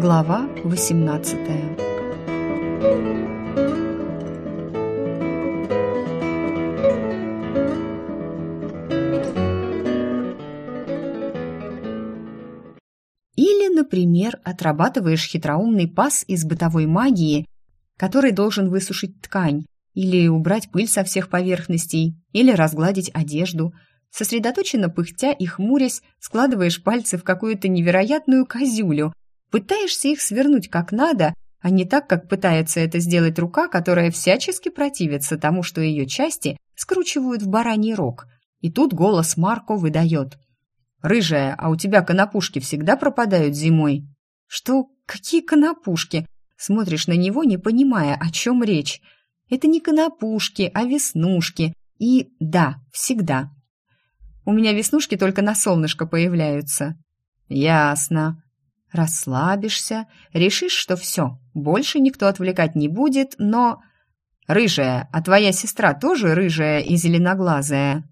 Глава 18 Или, например, отрабатываешь хитроумный пас из бытовой магии, который должен высушить ткань, или убрать пыль со всех поверхностей, или разгладить одежду. Сосредоточенно пыхтя и хмурясь, складываешь пальцы в какую-то невероятную козюлю, пытаешься их свернуть как надо, а не так, как пытается это сделать рука, которая всячески противится тому, что ее части скручивают в бараний рог. И тут голос Марко выдает. «Рыжая, а у тебя конопушки всегда пропадают зимой?» «Что? Какие конопушки?» Смотришь на него, не понимая, о чем речь. Это не конопушки, а веснушки. И да, всегда. У меня веснушки только на солнышко появляются. Ясно. Расслабишься, решишь, что все, больше никто отвлекать не будет, но... Рыжая, а твоя сестра тоже рыжая и зеленоглазая?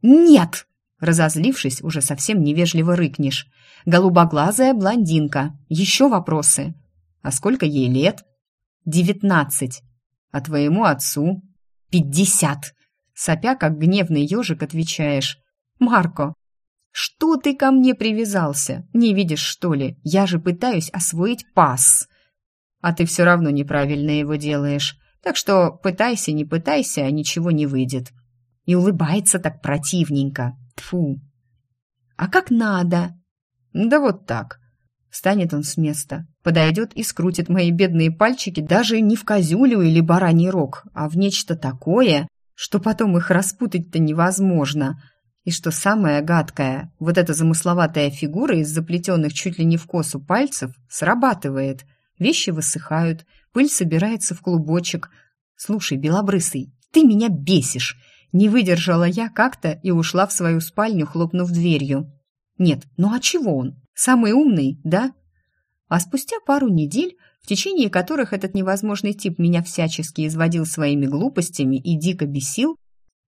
Нет! Разозлившись, уже совсем невежливо рыкнешь. Голубоглазая блондинка. Еще вопросы? А сколько ей лет? Девятнадцать. А твоему отцу? Пятьдесят. Сопя, как гневный ежик, отвечаешь. Марко, что ты ко мне привязался? Не видишь, что ли? Я же пытаюсь освоить пас. А ты все равно неправильно его делаешь. Так что пытайся, не пытайся, а ничего не выйдет. И улыбается так противненько. Тфу. А как надо? Да вот так. Встанет он с места, подойдет и скрутит мои бедные пальчики даже не в козюлю или бараний рог, а в нечто такое, что потом их распутать-то невозможно — и что самое гадкое, вот эта замысловатая фигура из заплетенных чуть ли не в косу пальцев срабатывает. Вещи высыхают, пыль собирается в клубочек. «Слушай, белобрысый, ты меня бесишь!» Не выдержала я как-то и ушла в свою спальню, хлопнув дверью. «Нет, ну а чего он? Самый умный, да?» А спустя пару недель, в течение которых этот невозможный тип меня всячески изводил своими глупостями и дико бесил,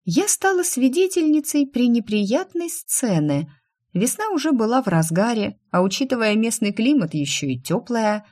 я стала свидетельницей пренеприятной сцены. Весна уже была в разгаре, а учитывая местный климат, еще и теплая.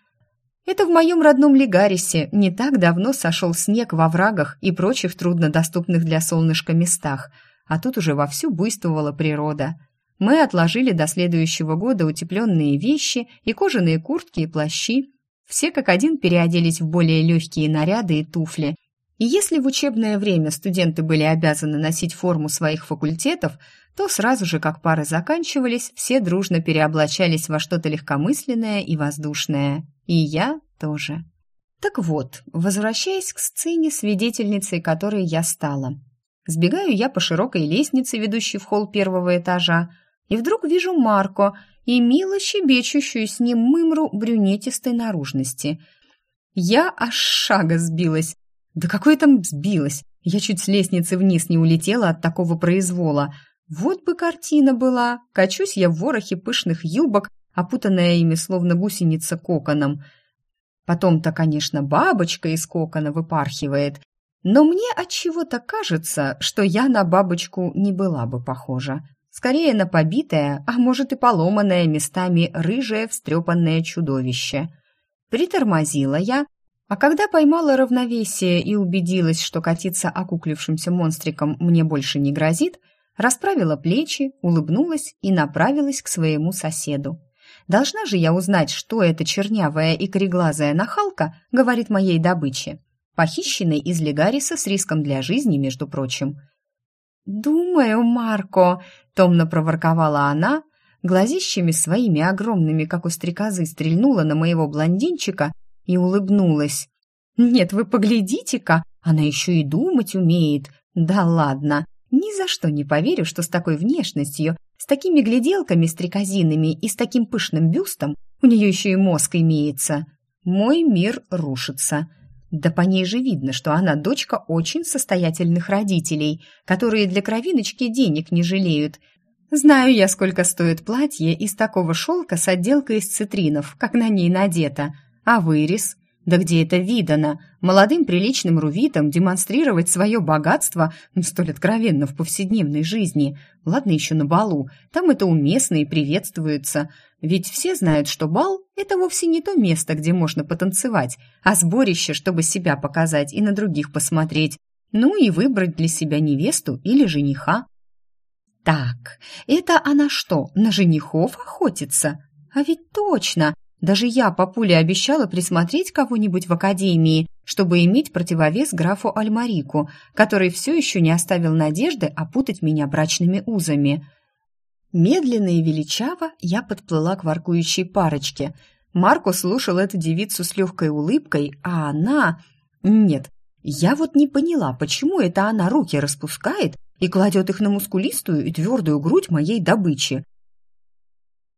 Это в моем родном Легарисе не так давно сошел снег во врагах и прочих труднодоступных для солнышка местах, а тут уже вовсю буйствовала природа. Мы отложили до следующего года утепленные вещи и кожаные куртки и плащи. Все как один переоделись в более легкие наряды и туфли, и если в учебное время студенты были обязаны носить форму своих факультетов, то сразу же, как пары заканчивались, все дружно переоблачались во что-то легкомысленное и воздушное. И я тоже. Так вот, возвращаясь к сцене, свидетельницей которой я стала. Сбегаю я по широкой лестнице, ведущей в холл первого этажа, и вдруг вижу Марко и мило щебечущую с ним мымру брюнетистой наружности. Я аж шага сбилась, да какое там сбилось? Я чуть с лестницы вниз не улетела от такого произвола. Вот бы картина была. Качусь я в ворохе пышных юбок, опутанная ими словно гусеница коконом. Потом-то, конечно, бабочка из кокона выпархивает. Но мне от чего-то кажется, что я на бабочку не была бы похожа. Скорее на побитое, а может и поломанное местами рыжее встрепанное чудовище. Притормозила я, а когда поймала равновесие и убедилась, что катиться окуклившимся монстриком мне больше не грозит, расправила плечи, улыбнулась и направилась к своему соседу. Должна же я узнать, что эта чернявая и кореглазая нахалка говорит моей добыче, похищенной из Легариса с риском для жизни, между прочим. «Думаю, Марко», — томно проворковала она, глазищами своими огромными, как у стрекозы, стрельнула на моего блондинчика и улыбнулась. «Нет, вы поглядите-ка, она еще и думать умеет. Да ладно, ни за что не поверю, что с такой внешностью, с такими гляделками стрекозинами и с таким пышным бюстом у нее еще и мозг имеется. Мой мир рушится». Да по ней же видно, что она дочка очень состоятельных родителей, которые для кровиночки денег не жалеют. Знаю я, сколько стоит платье из такого шелка с отделкой из цитринов, как на ней надето. А вырез? Да где это видано? Молодым приличным рувитам демонстрировать свое богатство столь откровенно в повседневной жизни. Ладно еще на балу, там это уместно и приветствуется. Ведь все знают, что бал – это вовсе не то место, где можно потанцевать, а сборище, чтобы себя показать и на других посмотреть, ну и выбрать для себя невесту или жениха. Так, это она что, на женихов охотится? А ведь точно, даже я, папуле, обещала присмотреть кого-нибудь в академии, чтобы иметь противовес графу Альмарику, который все еще не оставил надежды опутать меня брачными узами. Медленно и величаво я подплыла к воркующей парочке. Марко слушал эту девицу с легкой улыбкой, а она... Нет, я вот не поняла, почему это она руки распускает и кладет их на мускулистую и твердую грудь моей добычи.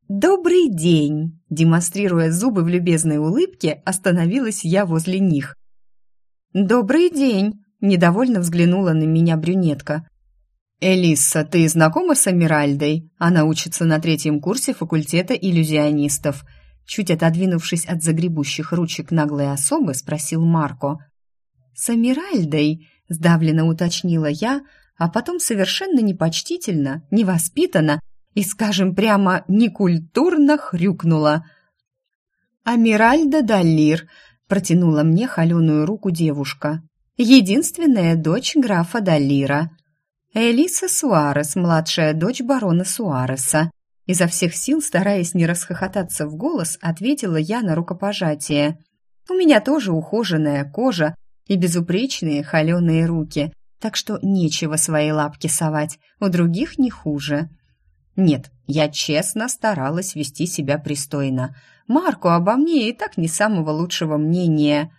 «Добрый день!» Демонстрируя зубы в любезной улыбке, остановилась я возле них. «Добрый день!» – недовольно взглянула на меня брюнетка. «Элисса, ты знакома с Амиральдой? Она учится на третьем курсе факультета иллюзионистов». Чуть отодвинувшись от загребущих ручек наглой особы, спросил Марко. «С Амиральдой?» – сдавленно уточнила я, а потом совершенно непочтительно, невоспитанно и, скажем прямо, некультурно хрюкнула. «Амиральда Даллир», — протянула мне холеную руку девушка. «Единственная дочь графа Даллира». Элиса Суарес, младшая дочь барона Суареса. Изо всех сил, стараясь не расхохотаться в голос, ответила я на рукопожатие. «У меня тоже ухоженная кожа и безупречные холеные руки, так что нечего свои лапки совать, у других не хуже». Нет, я честно старалась вести себя пристойно. Марку обо мне и так не самого лучшего мнения.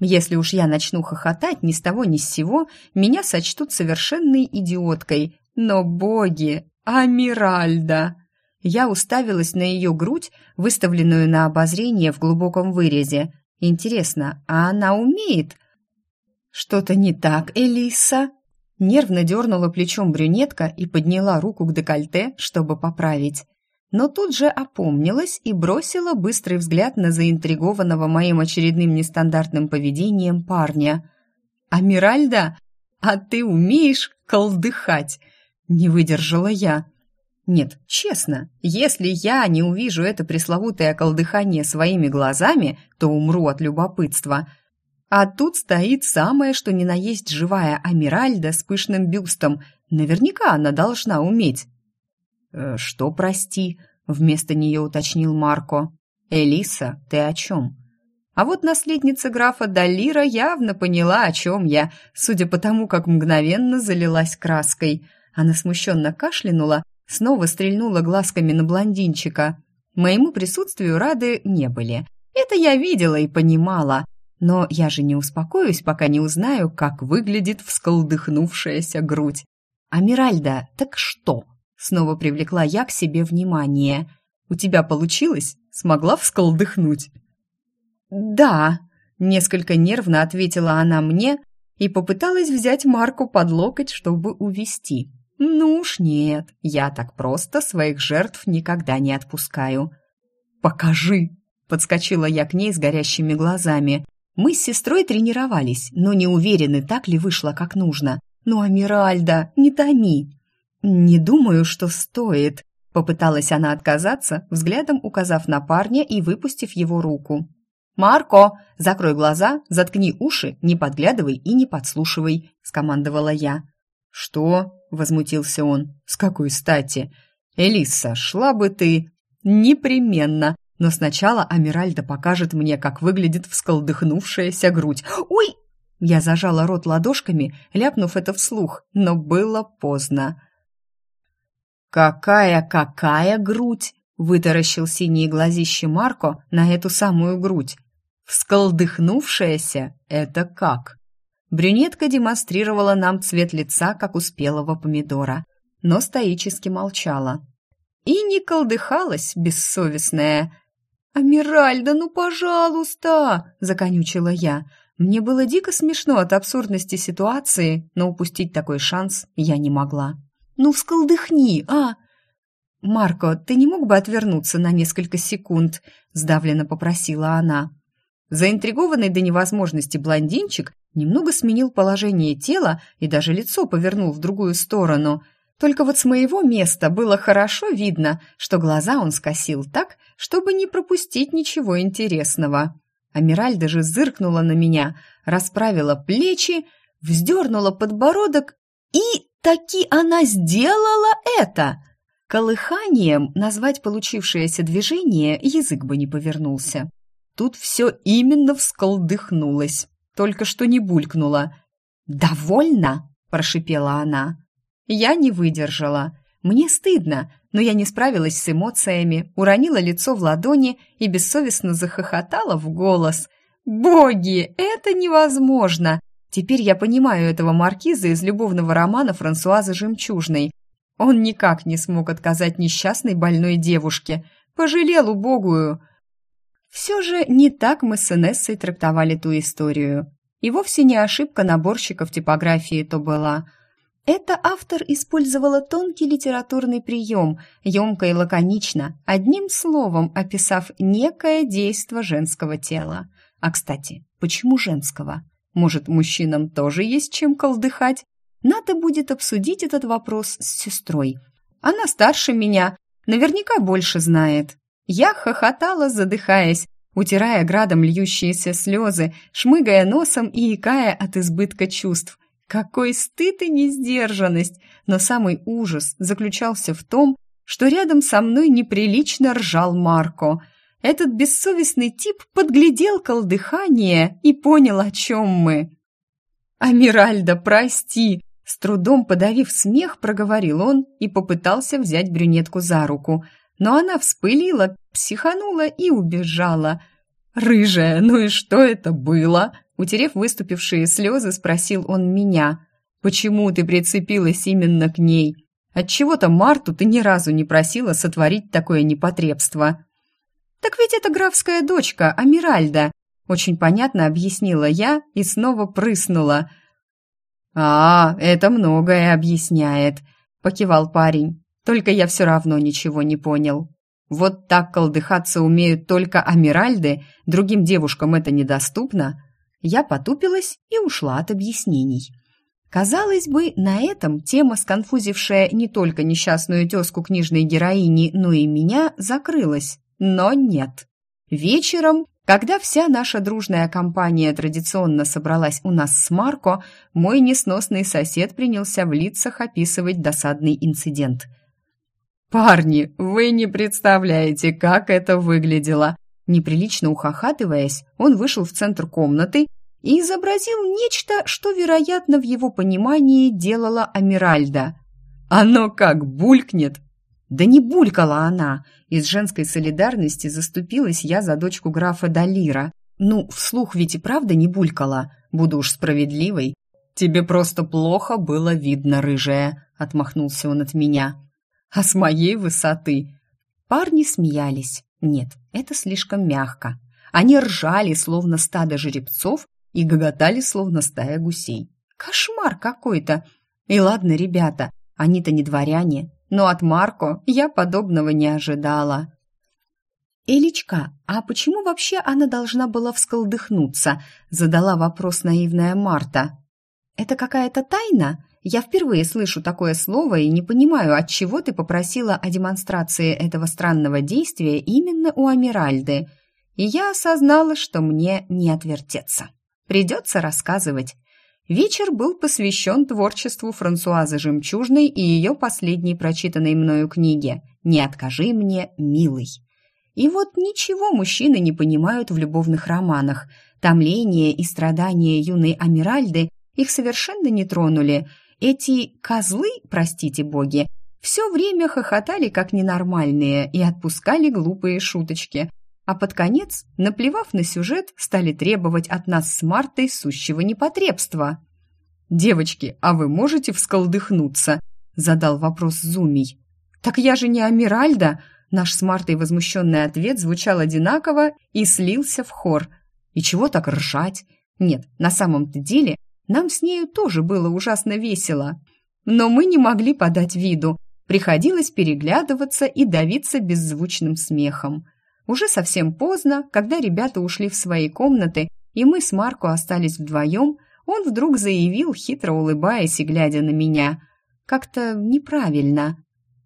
Если уж я начну хохотать ни с того ни с сего, меня сочтут совершенной идиоткой. Но боги, Амиральда! Я уставилась на ее грудь, выставленную на обозрение в глубоком вырезе. Интересно, а она умеет? Что-то не так, Элиса? Нервно дернула плечом брюнетка и подняла руку к декольте, чтобы поправить. Но тут же опомнилась и бросила быстрый взгляд на заинтригованного моим очередным нестандартным поведением парня. «Амиральда, а ты умеешь колдыхать?» Не выдержала я. Нет, честно, если я не увижу это пресловутое колдыхание своими глазами, то умру от любопытства – а тут стоит самое, что ни на есть живая Амиральда с пышным бюстом. Наверняка она должна уметь. «Э, «Что, прости?» — вместо нее уточнил Марко. «Элиса, ты о чем?» А вот наследница графа Далира явно поняла, о чем я, судя по тому, как мгновенно залилась краской. Она смущенно кашлянула, снова стрельнула глазками на блондинчика. Моему присутствию рады не были. Это я видела и понимала. Но я же не успокоюсь, пока не узнаю, как выглядит всколдыхнувшаяся грудь. «Амиральда, так что?» Снова привлекла я к себе внимание. «У тебя получилось? Смогла всколдыхнуть?» «Да», — несколько нервно ответила она мне и попыталась взять Марку под локоть, чтобы увести. «Ну уж нет, я так просто своих жертв никогда не отпускаю». «Покажи!» — подскочила я к ней с горящими глазами. Мы с сестрой тренировались, но не уверены, так ли вышло, как нужно. Ну, Амиральда, не томи. Не думаю, что стоит. Попыталась она отказаться, взглядом указав на парня и выпустив его руку. «Марко, закрой глаза, заткни уши, не подглядывай и не подслушивай», — скомандовала я. «Что?» — возмутился он. «С какой стати?» «Элиса, шла бы ты...» «Непременно!» Но сначала Амиральда покажет мне, как выглядит всколдыхнувшаяся грудь. «Ой!» Я зажала рот ладошками, ляпнув это вслух, но было поздно. «Какая-какая грудь!» — вытаращил синие глазищи Марко на эту самую грудь. «Всколдыхнувшаяся — это как?» Брюнетка демонстрировала нам цвет лица, как у спелого помидора, но стоически молчала. И не колдыхалась, бессовестная. «Амиральда, ну, пожалуйста!» – законючила я. Мне было дико смешно от абсурдности ситуации, но упустить такой шанс я не могла. «Ну, всколдыхни, а!» «Марко, ты не мог бы отвернуться на несколько секунд?» – сдавленно попросила она. Заинтригованный до невозможности блондинчик немного сменил положение тела и даже лицо повернул в другую сторону – Только вот с моего места было хорошо видно, что глаза он скосил так, чтобы не пропустить ничего интересного. Амиральда же зыркнула на меня, расправила плечи, вздернула подбородок, и таки она сделала это. Колыханием назвать получившееся движение язык бы не повернулся. Тут все именно всколдыхнулось, только что не булькнуло. «Довольно!» – прошипела она. Я не выдержала. Мне стыдно, но я не справилась с эмоциями, уронила лицо в ладони и бессовестно захохотала в голос. «Боги, это невозможно!» Теперь я понимаю этого маркиза из любовного романа Франсуазы Жемчужной. Он никак не смог отказать несчастной больной девушке. Пожалел убогую. Все же не так мы с Инессой трактовали ту историю. И вовсе не ошибка наборщиков типографии то была – это автор использовала тонкий литературный прием, емко и лаконично, одним словом описав некое действо женского тела. А, кстати, почему женского? Может, мужчинам тоже есть чем колдыхать? Надо будет обсудить этот вопрос с сестрой. Она старше меня, наверняка больше знает. Я хохотала, задыхаясь, утирая градом льющиеся слезы, шмыгая носом и икая от избытка чувств. Какой стыд и несдержанность! Но самый ужас заключался в том, что рядом со мной неприлично ржал Марко. Этот бессовестный тип подглядел колдыхание и понял, о чем мы. «Амиральда, прости!» С трудом подавив смех, проговорил он и попытался взять брюнетку за руку. Но она вспылила, психанула и убежала. «Рыжая, ну и что это было?» Утерев выступившие слезы, спросил он меня. «Почему ты прицепилась именно к ней? Отчего-то Марту ты ни разу не просила сотворить такое непотребство». «Так ведь это графская дочка, Амиральда», очень понятно объяснила я и снова прыснула. «А, это многое объясняет», — покивал парень. «Только я все равно ничего не понял. Вот так колдыхаться умеют только Амиральды, другим девушкам это недоступно. Я потупилась и ушла от объяснений. Казалось бы, на этом тема, сконфузившая не только несчастную тезку книжной героини, но и меня, закрылась. Но нет. Вечером, когда вся наша дружная компания традиционно собралась у нас с Марко, мой несносный сосед принялся в лицах описывать досадный инцидент. «Парни, вы не представляете, как это выглядело!» Неприлично ухахатываясь, он вышел в центр комнаты и изобразил нечто, что, вероятно, в его понимании делала Амиральда. «Оно как булькнет!» Да не булькала она. Из женской солидарности заступилась я за дочку графа Далира. Ну, вслух ведь и правда не булькала. Буду уж справедливой. «Тебе просто плохо было видно, рыжая», — отмахнулся он от меня. «А с моей высоты...» Парни смеялись. Нет, это слишком мягко. Они ржали, словно стадо жеребцов, и гоготали, словно стая гусей. Кошмар какой-то! И ладно, ребята, они-то не дворяне, но от Марко я подобного не ожидала. «Элечка, а почему вообще она должна была всколдыхнуться?» задала вопрос наивная Марта. «Это какая-то тайна? Я впервые слышу такое слово и не понимаю, от чего ты попросила о демонстрации этого странного действия именно у Амиральды. И я осознала, что мне не отвертеться. Придется рассказывать. Вечер был посвящен творчеству Франсуазы Жемчужной и ее последней прочитанной мною книге «Не откажи мне, милый». И вот ничего мужчины не понимают в любовных романах. Томление и страдания юной Амиральды их совершенно не тронули – эти козлы, простите боги, все время хохотали как ненормальные и отпускали глупые шуточки, а под конец, наплевав на сюжет, стали требовать от нас с Мартой сущего непотребства. «Девочки, а вы можете всколдыхнуться?» – задал вопрос Зумий. «Так я же не Амиральда!» Наш с Мартой возмущенный ответ звучал одинаково и слился в хор. «И чего так ржать?» Нет, на самом-то деле нам с нею тоже было ужасно весело. Но мы не могли подать виду. Приходилось переглядываться и давиться беззвучным смехом. Уже совсем поздно, когда ребята ушли в свои комнаты, и мы с Марко остались вдвоем, он вдруг заявил, хитро улыбаясь и глядя на меня. как-то неправильно.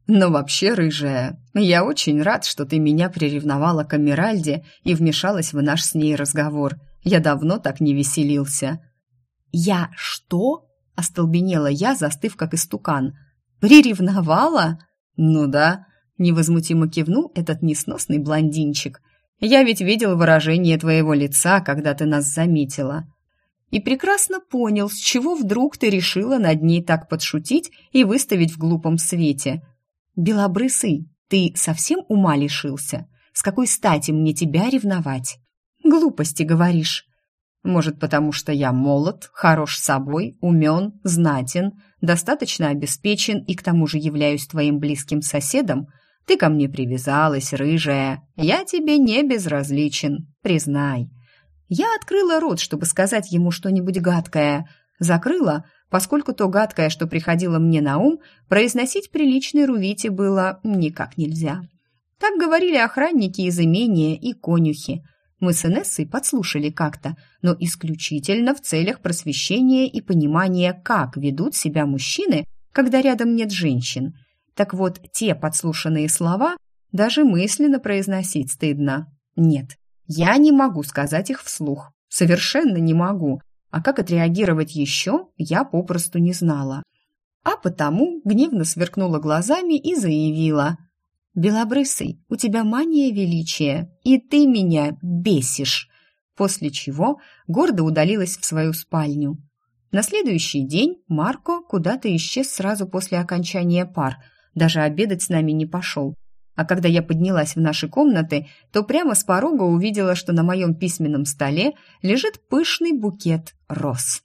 Но вообще, рыжая, я очень рад, что ты меня приревновала к Амиральде и вмешалась в наш с ней разговор. Я давно так не веселился. Я что? Остолбенела я, застыв как истукан. Приревновала? Ну да, невозмутимо кивнул этот несносный блондинчик. Я ведь видел выражение твоего лица, когда ты нас заметила. И прекрасно понял, с чего вдруг ты решила над ней так подшутить и выставить в глупом свете – «Белобрысый, ты совсем ума лишился? С какой стати мне тебя ревновать?» «Глупости говоришь». «Может, потому что я молод, хорош собой, умен, знатен, достаточно обеспечен и к тому же являюсь твоим близким соседом? Ты ко мне привязалась, рыжая. Я тебе не безразличен, признай». Я открыла рот, чтобы сказать ему что-нибудь гадкое, закрыла, поскольку то гадкое, что приходило мне на ум, произносить приличной Рувите было никак нельзя. Так говорили охранники из имения и конюхи. Мы с Инессой подслушали как-то, но исключительно в целях просвещения и понимания, как ведут себя мужчины, когда рядом нет женщин. Так вот, те подслушанные слова даже мысленно произносить стыдно. Нет, я не могу сказать их вслух. Совершенно не могу, а как отреагировать еще, я попросту не знала. А потому гневно сверкнула глазами и заявила. «Белобрысый, у тебя мания величия, и ты меня бесишь!» После чего гордо удалилась в свою спальню. На следующий день Марко куда-то исчез сразу после окончания пар, даже обедать с нами не пошел. А когда я поднялась в наши комнаты, то прямо с порога увидела, что на моем письменном столе лежит пышный букет роз.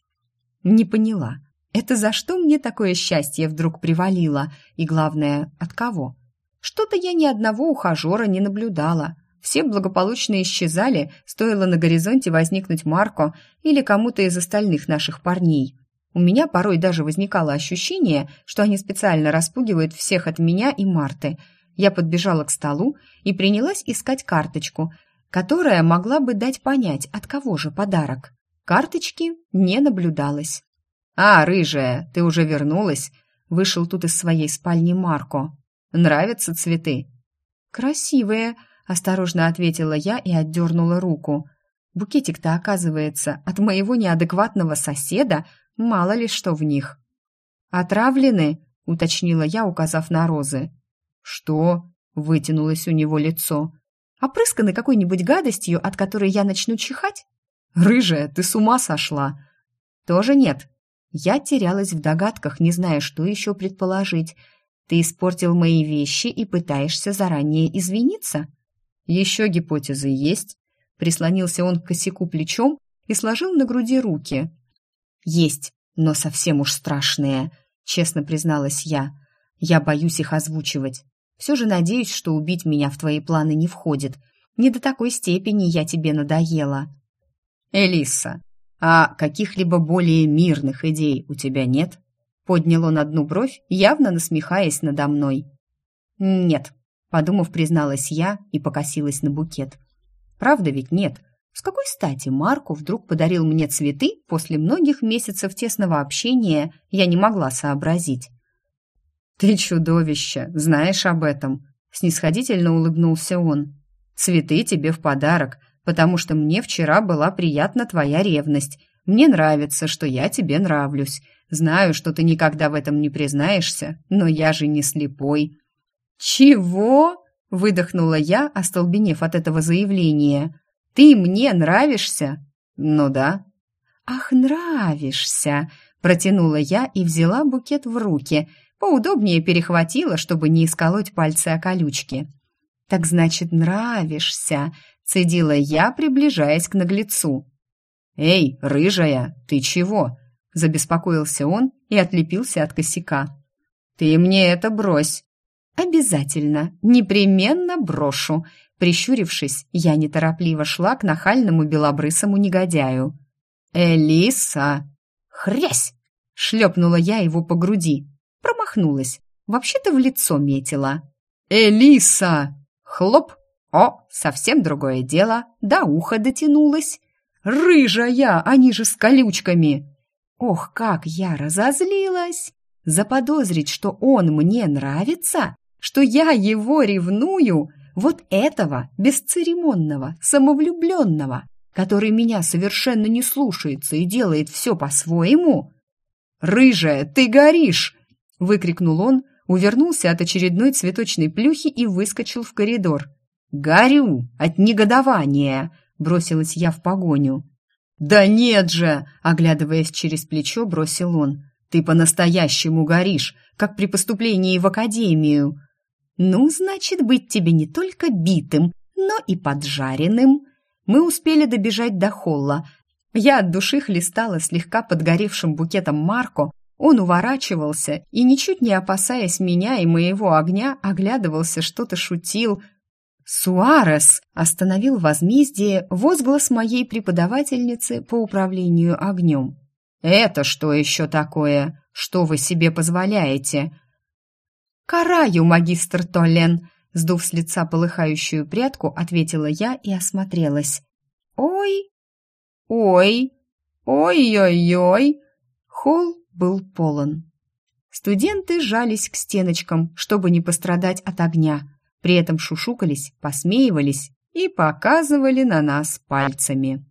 Не поняла, это за что мне такое счастье вдруг привалило? И главное, от кого? Что-то я ни одного ухажера не наблюдала. Все благополучно исчезали, стоило на горизонте возникнуть Марко или кому-то из остальных наших парней. У меня порой даже возникало ощущение, что они специально распугивают всех от меня и Марты – я подбежала к столу и принялась искать карточку, которая могла бы дать понять, от кого же подарок. Карточки не наблюдалось. «А, рыжая, ты уже вернулась?» Вышел тут из своей спальни Марко. «Нравятся цветы?» «Красивые», — осторожно ответила я и отдернула руку. «Букетик-то, оказывается, от моего неадекватного соседа, мало ли что в них». «Отравлены?» — уточнила я, указав на розы. «Что?» — вытянулось у него лицо. «Опрысканы какой-нибудь гадостью, от которой я начну чихать?» «Рыжая, ты с ума сошла!» «Тоже нет». Я терялась в догадках, не зная, что еще предположить. «Ты испортил мои вещи и пытаешься заранее извиниться?» «Еще гипотезы есть?» Прислонился он к косяку плечом и сложил на груди руки. «Есть, но совсем уж страшные», — честно призналась я. «Я боюсь их озвучивать. Все же надеюсь, что убить меня в твои планы не входит. Не до такой степени я тебе надоела. Элиса, а каких-либо более мирных идей у тебя нет? Поднял он одну бровь, явно насмехаясь надо мной. Нет, подумав, призналась я и покосилась на букет. Правда ведь нет? С какой стати Марку вдруг подарил мне цветы после многих месяцев тесного общения, я не могла сообразить. «Ты чудовище, знаешь об этом?» Снисходительно улыбнулся он. «Цветы тебе в подарок, потому что мне вчера была приятна твоя ревность. Мне нравится, что я тебе нравлюсь. Знаю, что ты никогда в этом не признаешься, но я же не слепой». «Чего?» — выдохнула я, остолбенев от этого заявления. «Ты мне нравишься?» «Ну да». «Ах, нравишься!» — протянула я и взяла букет в руки — Поудобнее перехватила, чтобы не исколоть пальцы о колючки. «Так значит, нравишься», — цедила я, приближаясь к наглецу. «Эй, рыжая, ты чего?» — забеспокоился он и отлепился от косяка. «Ты мне это брось!» «Обязательно, непременно брошу!» Прищурившись, я неторопливо шла к нахальному белобрысому негодяю. «Элиса!» «Хрясь!» — шлепнула я его по груди. Промахнулась. Вообще-то в лицо метила. «Элиса!» Хлоп! О, совсем другое дело. До уха дотянулась. «Рыжая! Они же с колючками!» Ох, как я разозлилась! заподозрить, что он мне нравится, что я его ревную, вот этого бесцеремонного, самовлюбленного, который меня совершенно не слушается и делает все по-своему. «Рыжая, ты горишь!» — выкрикнул он, увернулся от очередной цветочной плюхи и выскочил в коридор. «Горю от негодования!» — бросилась я в погоню. «Да нет же!» — оглядываясь через плечо, бросил он. «Ты по-настоящему горишь, как при поступлении в академию!» «Ну, значит, быть тебе не только битым, но и поджаренным!» Мы успели добежать до холла. Я от души хлестала слегка подгоревшим букетом Марко, он уворачивался и, ничуть не опасаясь меня и моего огня, оглядывался, что-то шутил. «Суарес!» — остановил возмездие возглас моей преподавательницы по управлению огнем. «Это что еще такое? Что вы себе позволяете?» «Караю, магистр Толлен!» Сдув с лица полыхающую прядку, ответила я и осмотрелась. «Ой! Ой! Ой-ой-ой!» Холл был полон. Студенты жались к стеночкам, чтобы не пострадать от огня. При этом шушукались, посмеивались и показывали на нас пальцами.